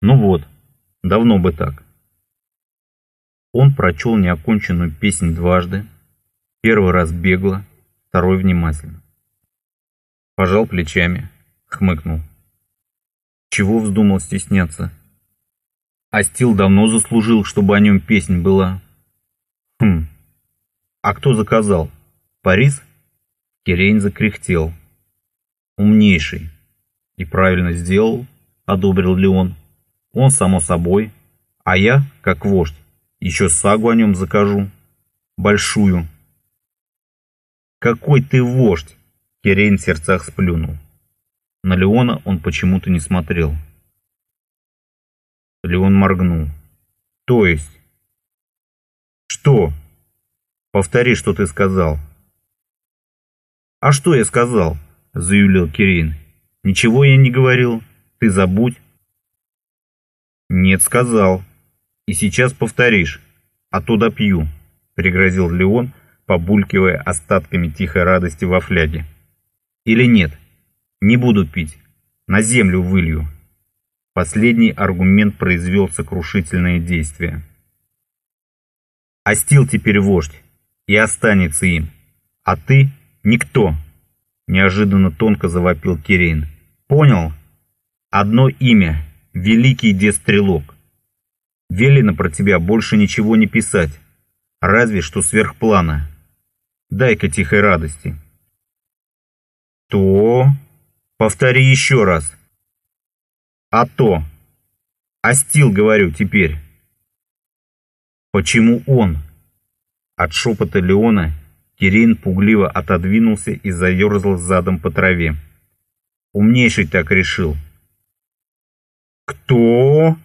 Ну вот, давно бы так. Он прочел неоконченную песнь дважды, первый раз бегло, второй внимательно. Пожал плечами, хмыкнул. Чего вздумал стесняться? Астил давно заслужил, чтобы о нем песнь была. Хм, а кто заказал? Парис? Кирейн закряхтел. Умнейший. И правильно сделал, одобрил ли он. Он, само собой. А я, как вождь, еще сагу о нем закажу. Большую. Какой ты вождь! Кирейн в сердцах сплюнул. На Леона он почему-то не смотрел. Леон моргнул. То есть? Что? Повтори, что ты сказал. А что я сказал? Заявил Кирин. Ничего я не говорил. Ты забудь. Нет, сказал. И сейчас повторишь. А то допью. Пригрозил Леон, побулькивая остатками тихой радости во фляге. Или нет? Не буду пить. На землю вылью. Последний аргумент произвел сокрушительное действие. Остил теперь вождь и останется им. А ты — никто!» Неожиданно тонко завопил Кирейн. «Понял? Одно имя — Великий Дестрелок. Велено про тебя больше ничего не писать, разве что сверхплана. Дай-ка тихой радости». «То?» «Повтори еще раз». «А то». «Остил, говорю, теперь». «Почему он?» От шепота Леона Кирин пугливо отодвинулся и заерзал задом по траве. Умнейший так решил. «Кто?»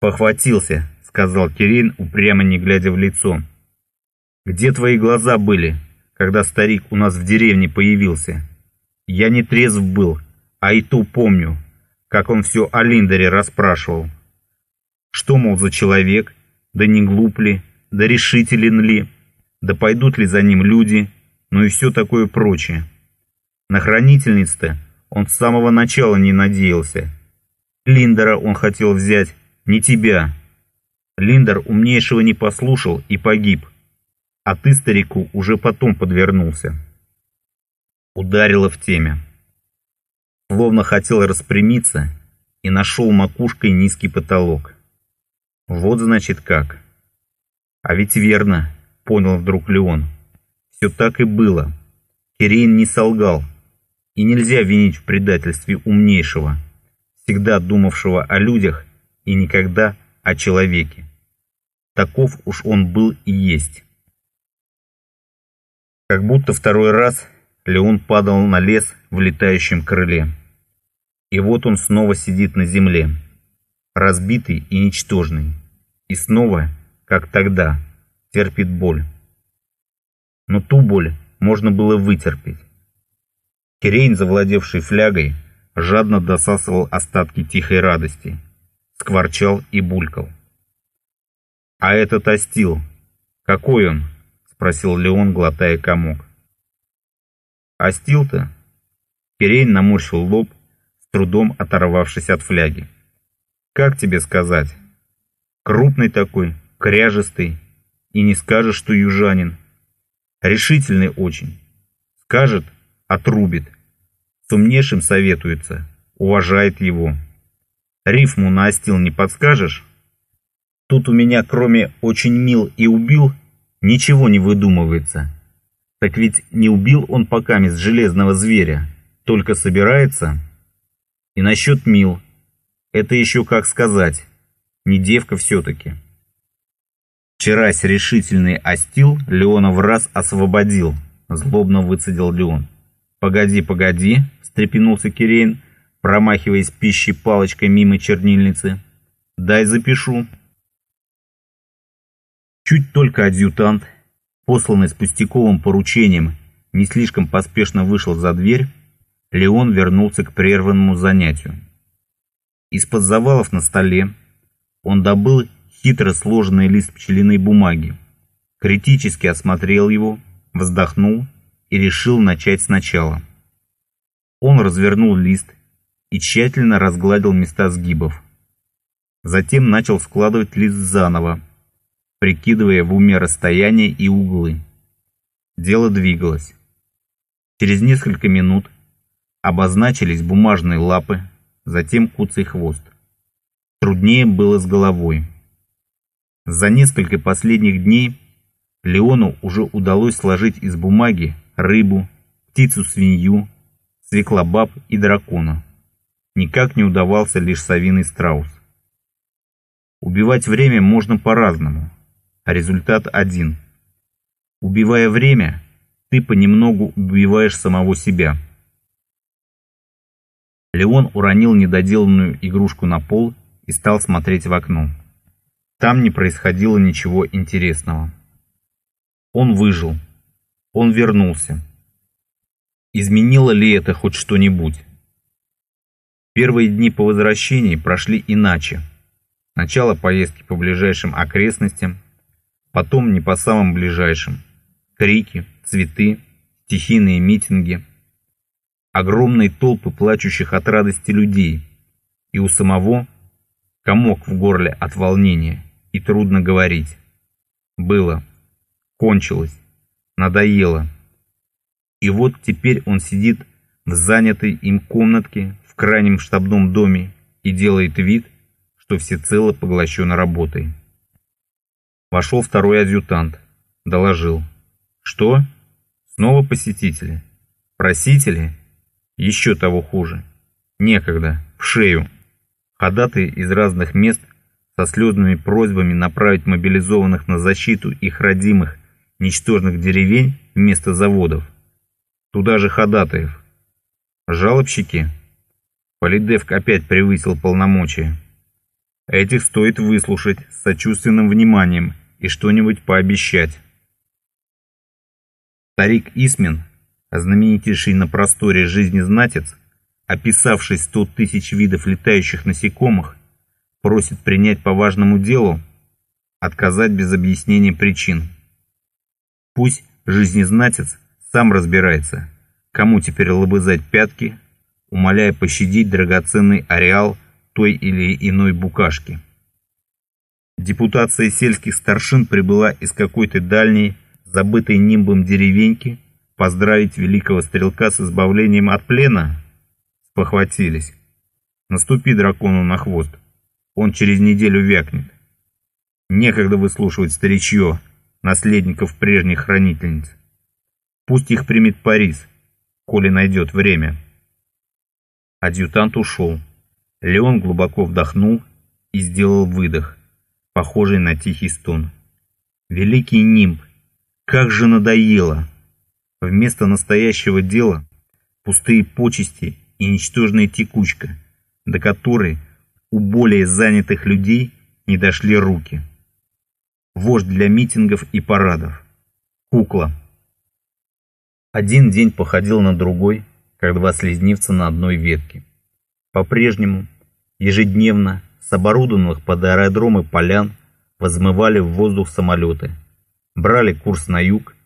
«Похватился», — сказал Кирин, упрямо не глядя в лицо. «Где твои глаза были, когда старик у нас в деревне появился? Я не трезв был, а и ту помню, как он все о Линдере расспрашивал. Что, мол, за человек, да не глуп ли, да решителен ли, да пойдут ли за ним люди, ну и все такое прочее. На хранительниц-то он с самого начала не надеялся. Линдера он хотел взять, не тебя. Линдер умнейшего не послушал и погиб, а ты старику уже потом подвернулся. Ударило в теме. Словно хотел распрямиться и нашел макушкой низкий потолок. Вот значит как. А ведь верно, понял вдруг Леон. Все так и было. Кирейн не солгал. И нельзя винить в предательстве умнейшего, всегда думавшего о людях и никогда о человеке. Таков уж он был и есть. Как будто второй раз Леон падал на лес в летающем крыле. И вот он снова сидит на земле, разбитый и ничтожный. И снова как тогда, терпит боль. Но ту боль можно было вытерпеть. Кирейн, завладевший флягой, жадно досасывал остатки тихой радости, скворчал и булькал. «А этот остил, какой он?» — спросил Леон, глотая комок. «Остил-то?» Кирейн наморщил лоб, с трудом оторвавшись от фляги. «Как тебе сказать? Крупный такой, кряжестый, и не скажешь, что южанин. Решительный очень. Скажет — отрубит. С умнейшим советуется, уважает его. Рифму настил не подскажешь? Тут у меня, кроме «очень мил» и «убил», ничего не выдумывается. Так ведь не убил он пока с железного зверя, только собирается. И насчет мил. Это еще как сказать. Не девка все-таки. Вчерась решительный остил Леона в раз освободил, злобно выцедил Леон. «Погоди, погоди», — встрепенулся Кирейн, промахиваясь пищей палочкой мимо чернильницы. «Дай запишу». Чуть только адъютант, посланный с пустяковым поручением, не слишком поспешно вышел за дверь, Леон вернулся к прерванному занятию. Из-под завалов на столе он добыл хитро сложенный лист пчелиной бумаги, критически осмотрел его, вздохнул и решил начать сначала. Он развернул лист и тщательно разгладил места сгибов. Затем начал складывать лист заново, прикидывая в уме расстояние и углы. Дело двигалось. Через несколько минут обозначились бумажные лапы, затем куцый хвост. Труднее было с головой. За несколько последних дней Леону уже удалось сложить из бумаги рыбу, птицу-свинью, свеклобаб и дракона. Никак не удавался лишь совиный страус. Убивать время можно по-разному, а результат один. Убивая время, ты понемногу убиваешь самого себя. Леон уронил недоделанную игрушку на пол и стал смотреть в окно. Там не происходило ничего интересного. Он выжил. Он вернулся. Изменило ли это хоть что-нибудь? Первые дни по возвращении прошли иначе. Сначала поездки по ближайшим окрестностям, потом не по самым ближайшим. Крики, цветы, стихийные митинги. Огромные толпы плачущих от радости людей. И у самого комок в горле от волнения, и трудно говорить. Было, кончилось, надоело. И вот теперь он сидит в занятой им комнатке в крайнем штабном доме и делает вид, что всецело поглощен работой. Вошел второй адъютант, доложил. Что? Снова посетители? Просители? Еще того хуже. Некогда, в шею. Ходатые из разных мест со слезными просьбами направить мобилизованных на защиту их родимых, ничтожных деревень вместо заводов. Туда же ходатаев. Жалобщики. Полидевк опять превысил полномочия. Этих стоит выслушать с сочувственным вниманием и что-нибудь пообещать. Старик Исмин, знаменитейший на просторе жизни знатец, описавший сто тысяч видов летающих насекомых, просит принять по важному делу, отказать без объяснения причин. Пусть жизнезнатец сам разбирается, кому теперь лобызать пятки, умоляя пощадить драгоценный ареал той или иной букашки. Депутация сельских старшин прибыла из какой-то дальней, забытой нимбом деревеньки, поздравить великого стрелка с избавлением от плена? Спохватились. Наступи дракону на хвост, он через неделю вякнет. Некогда выслушивать старичье, наследников прежних хранительниц. Пусть их примет Парис, коли найдет время. Адъютант ушел. Леон глубоко вдохнул и сделал выдох, похожий на тихий стон. Великий нимб, как же надоело! Вместо настоящего дела пустые почести и ничтожная текучка, до которой у более занятых людей не дошли руки. Вождь для митингов и парадов. Кукла. Один день походил на другой, как два слизнивца на одной ветке. По-прежнему, ежедневно, с оборудованных под аэродромы полян возмывали в воздух самолеты, брали курс на юг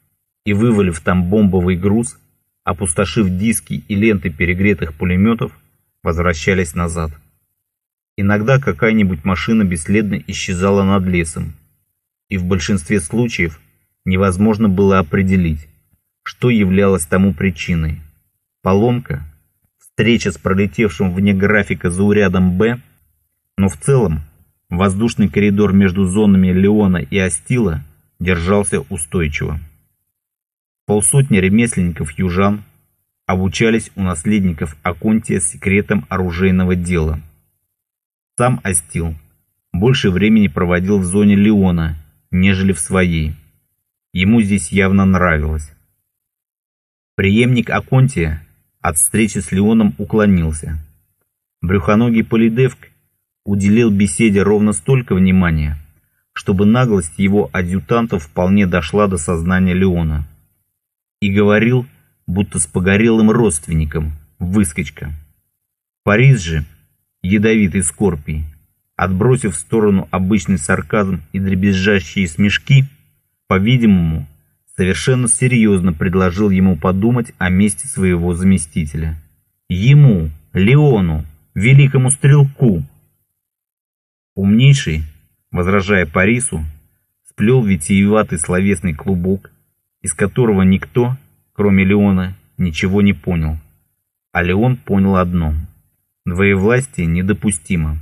и, вывалив там бомбовый груз, опустошив диски и ленты перегретых пулеметов, возвращались назад. Иногда какая-нибудь машина бесследно исчезала над лесом, и в большинстве случаев невозможно было определить, что являлось тому причиной? Поломка? Встреча с пролетевшим вне графика заурядом «Б»? Но в целом воздушный коридор между зонами Леона и Астила держался устойчиво. Полсотни ремесленников-южан обучались у наследников Аконтия секретам оружейного дела. Сам Астил больше времени проводил в зоне Леона, нежели в своей. Ему здесь явно нравилось. Приемник Аконтия от встречи с Леоном уклонился. Брюхоногий Полидевк уделил беседе ровно столько внимания, чтобы наглость его адъютантов вполне дошла до сознания Леона. И говорил, будто с погорелым родственником, выскочка. Парис же, ядовитый скорпий, отбросив в сторону обычный сарказм и дребезжащие смешки, по-видимому, совершенно серьезно предложил ему подумать о месте своего заместителя. Ему, Леону, великому стрелку. Умнейший, возражая Парису, сплел витиеватый словесный клубок, из которого никто, кроме Леона, ничего не понял. А Леон понял одно – двоевластие недопустимо.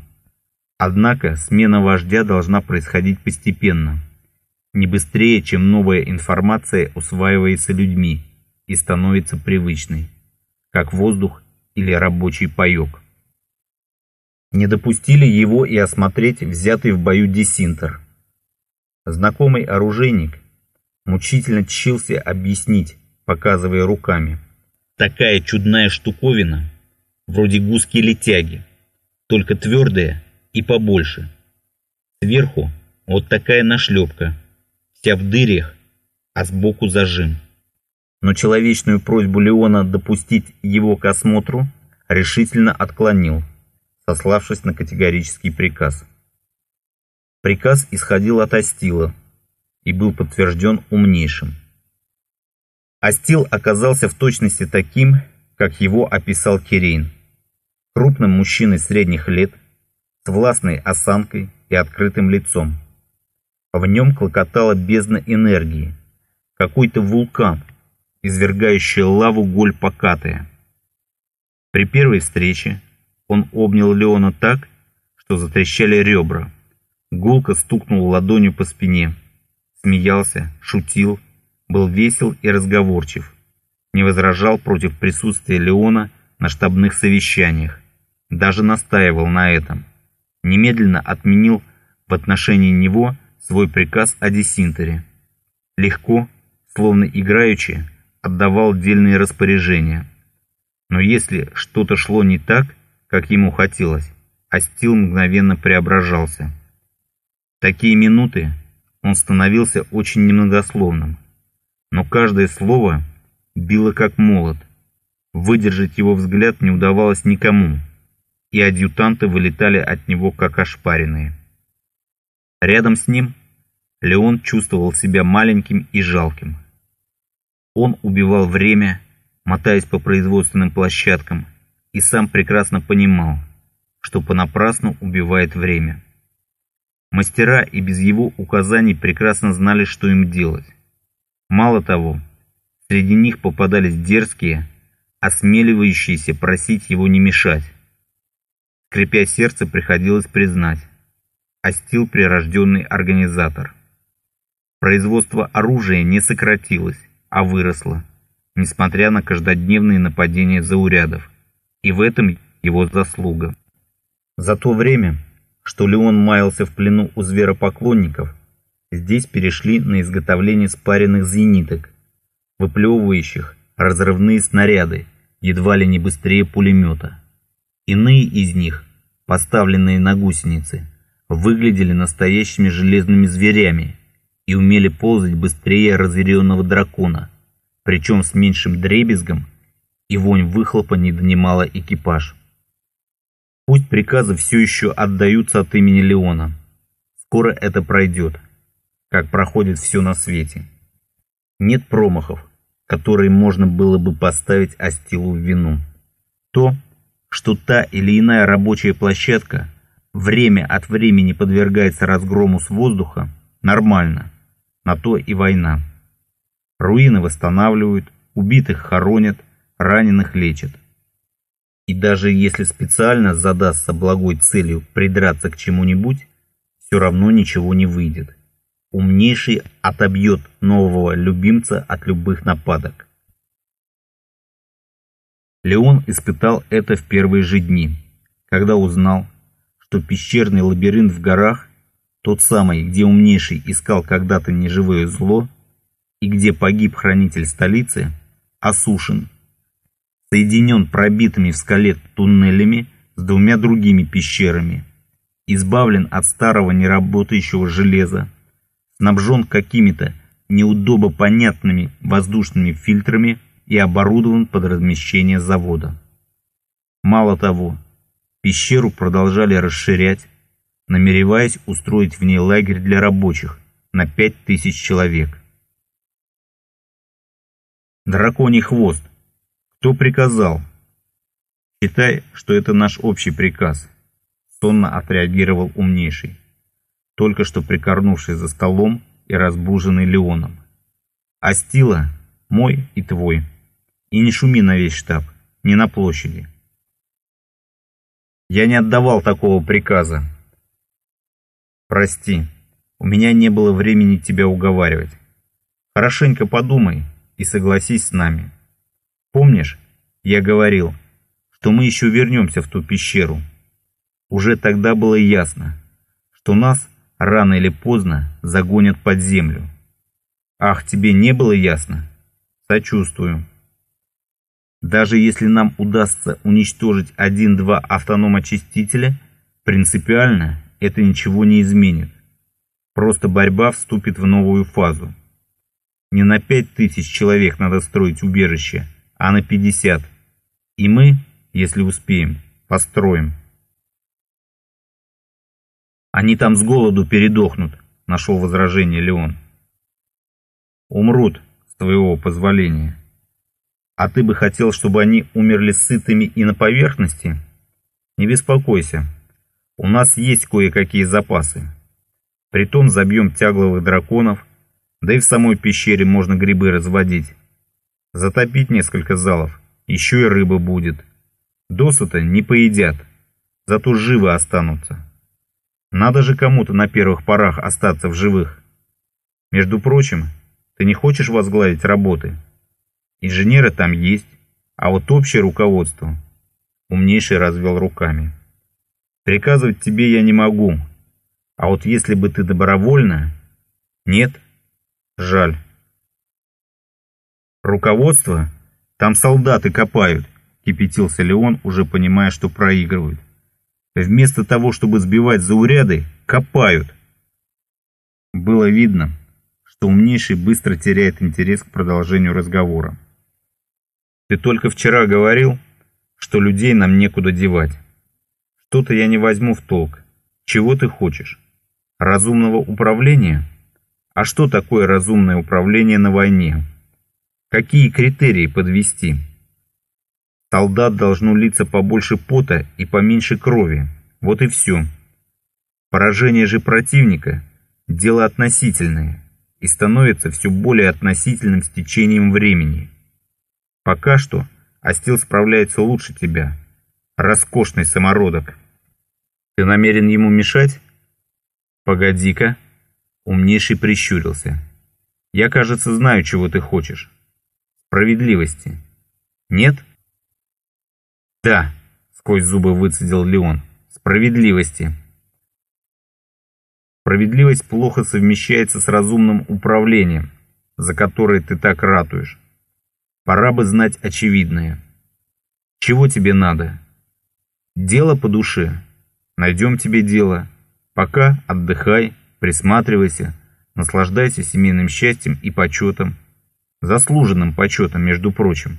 Однако смена вождя должна происходить постепенно, не быстрее, чем новая информация усваивается людьми и становится привычной, как воздух или рабочий паек. Не допустили его и осмотреть взятый в бою десинтер. Знакомый оружейник мучительно чился объяснить, показывая руками. Такая чудная штуковина, вроде гуски или тяги, только твердая и побольше. Сверху вот такая нашлепка, вся в дырях, а сбоку зажим. Но человечную просьбу Леона допустить его к осмотру решительно отклонил, сославшись на категорический приказ. Приказ исходил от Астила и был подтвержден умнейшим. Астил оказался в точности таким, как его описал Кирейн. Крупным мужчиной средних лет, с властной осанкой и открытым лицом. В нем клокотала бездна энергии, какой-то вулкан, извергающий лаву голь покатая. При первой встрече он обнял Леона так, что затрещали ребра. Гулко стукнул ладонью по спине. Смеялся, шутил, был весел и разговорчив. Не возражал против присутствия Леона на штабных совещаниях. Даже настаивал на этом немедленно отменил в отношении него свой приказ о десинтере. Легко, словно играючи, отдавал дельные распоряжения. Но если что-то шло не так, как ему хотелось, Астил мгновенно преображался. В такие минуты он становился очень немногословным, но каждое слово било как молот. Выдержать его взгляд не удавалось никому – и адъютанты вылетали от него как ошпаренные. Рядом с ним Леон чувствовал себя маленьким и жалким. Он убивал время, мотаясь по производственным площадкам, и сам прекрасно понимал, что понапрасну убивает время. Мастера и без его указаний прекрасно знали, что им делать. Мало того, среди них попадались дерзкие, осмеливающиеся просить его не мешать. Скрипя сердце, приходилось признать. Остил прирожденный организатор. Производство оружия не сократилось, а выросло, несмотря на каждодневные нападения заурядов. И в этом его заслуга. За то время, что Леон маялся в плену у зверопоклонников, здесь перешли на изготовление спаренных зениток, выплевывающих разрывные снаряды, едва ли не быстрее пулемета. Иные из них, поставленные на гусеницы, выглядели настоящими железными зверями и умели ползать быстрее разъяренного дракона, причем с меньшим дребезгом, и вонь выхлопа не донимала экипаж. Пусть приказы все еще отдаются от имени Леона. Скоро это пройдет, как проходит все на свете. Нет промахов, которые можно было бы поставить Астилу в вину. То, что та или иная рабочая площадка время от времени подвергается разгрому с воздуха, нормально. На то и война. Руины восстанавливают, убитых хоронят, раненых лечат. И даже если специально задастся благой целью придраться к чему-нибудь, все равно ничего не выйдет. Умнейший отобьет нового любимца от любых нападок. Леон испытал это в первые же дни, когда узнал, что пещерный лабиринт в горах, тот самый, где умнейший искал когда-то неживое зло, и где погиб хранитель столицы, осушен, соединен пробитыми в скале туннелями с двумя другими пещерами, избавлен от старого неработающего железа, снабжен какими-то неудобопонятными воздушными фильтрами и оборудован под размещение завода. Мало того, пещеру продолжали расширять, намереваясь устроить в ней лагерь для рабочих на пять тысяч человек. Драконий хвост. Кто приказал? Считай, что это наш общий приказ, сонно отреагировал умнейший, только что прикорнувший за столом и разбуженный Леоном. Астила мой и твой. И не шуми на весь штаб, не на площади. Я не отдавал такого приказа. Прости, у меня не было времени тебя уговаривать. Хорошенько подумай и согласись с нами. Помнишь, я говорил, что мы еще вернемся в ту пещеру. Уже тогда было ясно, что нас рано или поздно загонят под землю. Ах, тебе не было ясно? Сочувствую. Даже если нам удастся уничтожить один-два автономочистителя, принципиально это ничего не изменит. Просто борьба вступит в новую фазу. Не на пять тысяч человек надо строить убежище, а на пятьдесят. И мы, если успеем, построим. Они там с голоду передохнут, нашел возражение Леон. Умрут, с твоего позволения. А ты бы хотел, чтобы они умерли сытыми и на поверхности? Не беспокойся. У нас есть кое-какие запасы. Притом забьем тягловых драконов, да и в самой пещере можно грибы разводить. Затопить несколько залов, еще и рыба будет. Досыта не поедят, зато живы останутся. Надо же кому-то на первых порах остаться в живых. Между прочим, ты не хочешь возглавить работы? Инженеры там есть, а вот общее руководство. Умнейший развел руками. Приказывать тебе я не могу. А вот если бы ты добровольно... Нет? Жаль. Руководство? Там солдаты копают, кипятился Леон, уже понимая, что проигрывают. Вместо того, чтобы сбивать зауряды, копают. Было видно, что умнейший быстро теряет интерес к продолжению разговора. Ты только вчера говорил, что людей нам некуда девать. Что-то я не возьму в толк. Чего ты хочешь? Разумного управления? А что такое разумное управление на войне? Какие критерии подвести? Солдат должно литься побольше пота и поменьше крови. Вот и все. Поражение же противника – дело относительное и становится все более относительным с течением времени. Пока что Астил справляется лучше тебя. Роскошный самородок. Ты намерен ему мешать? Погоди-ка. Умнейший прищурился. Я, кажется, знаю, чего ты хочешь. Справедливости. Нет? Да, сквозь зубы выцедил Леон. Справедливости. Справедливость плохо совмещается с разумным управлением, за которое ты так ратуешь. Пора бы знать очевидное. Чего тебе надо? Дело по душе. Найдем тебе дело. Пока отдыхай, присматривайся, наслаждайся семейным счастьем и почетом. Заслуженным почетом, между прочим.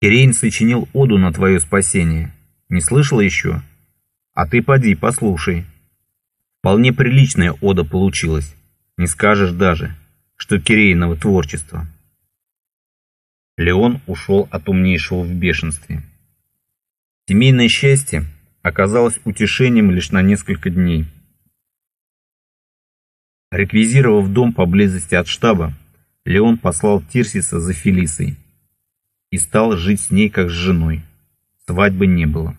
Кирейн сочинил оду на твое спасение. Не слышала еще? А ты поди, послушай. Вполне приличная ода получилась. Не скажешь даже, что Кирейного творчества. Леон ушел от умнейшего в бешенстве. Семейное счастье оказалось утешением лишь на несколько дней. Реквизировав дом поблизости от штаба, Леон послал Тирсиса за Фелисой и стал жить с ней как с женой. Свадьбы не было.